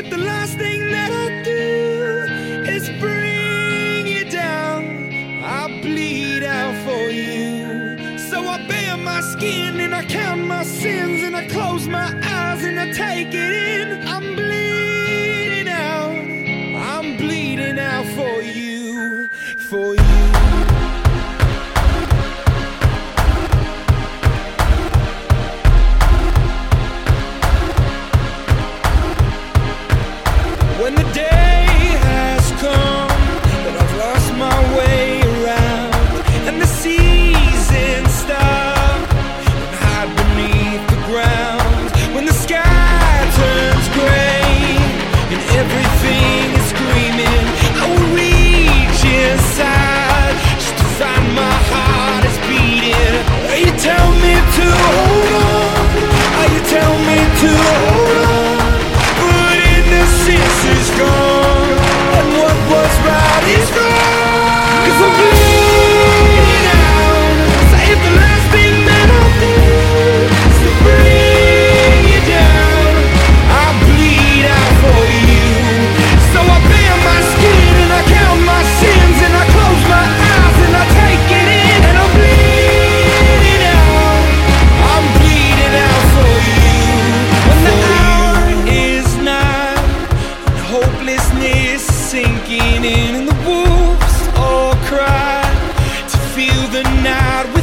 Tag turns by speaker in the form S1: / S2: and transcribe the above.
S1: if the last thing that I do is bring you down, I bleed out for you. So I bare my skin and I count my sins and I close my eyes and I take it in. hopelessness sinking in, and the wolves all cry to feel the night.